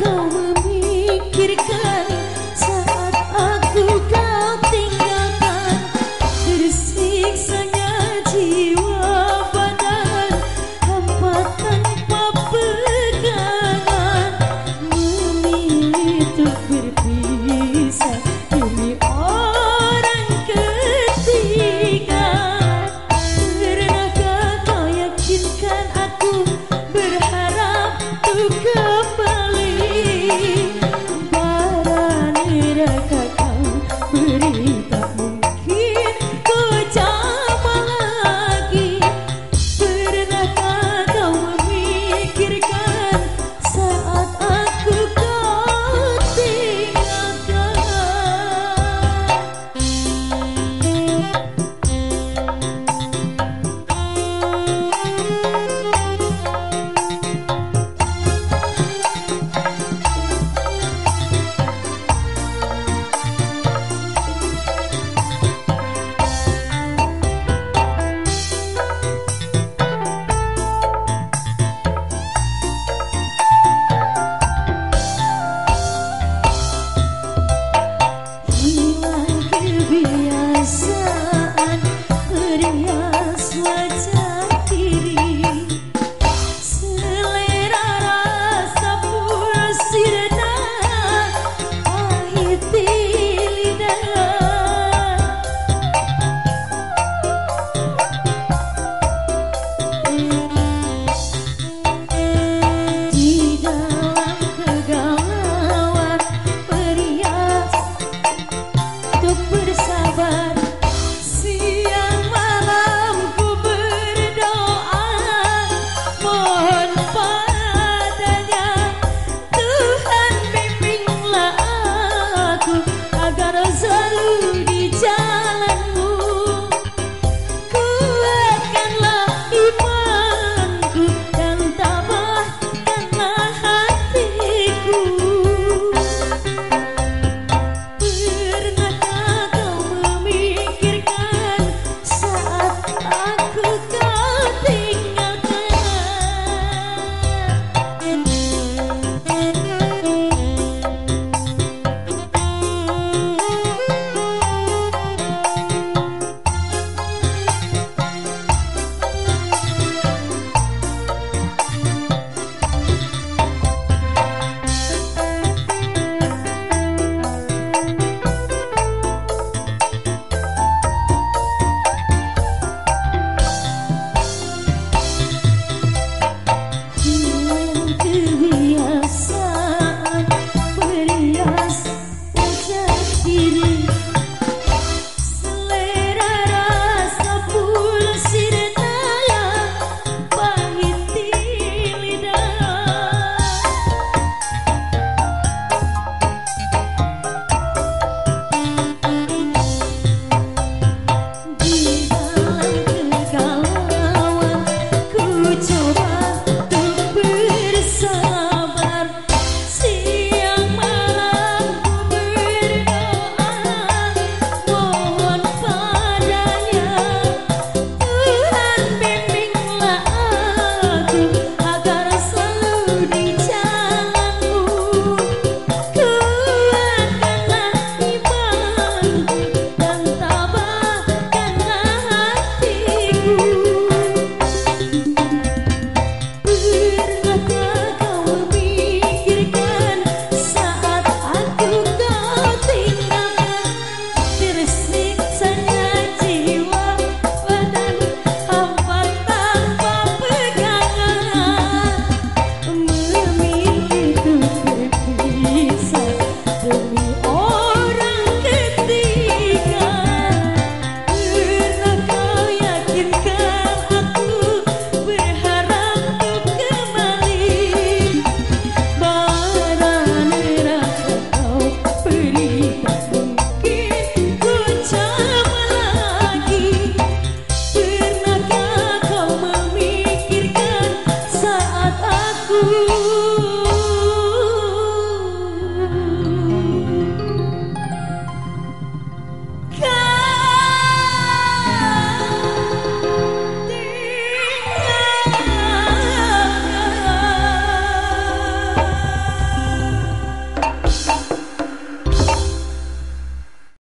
Come on.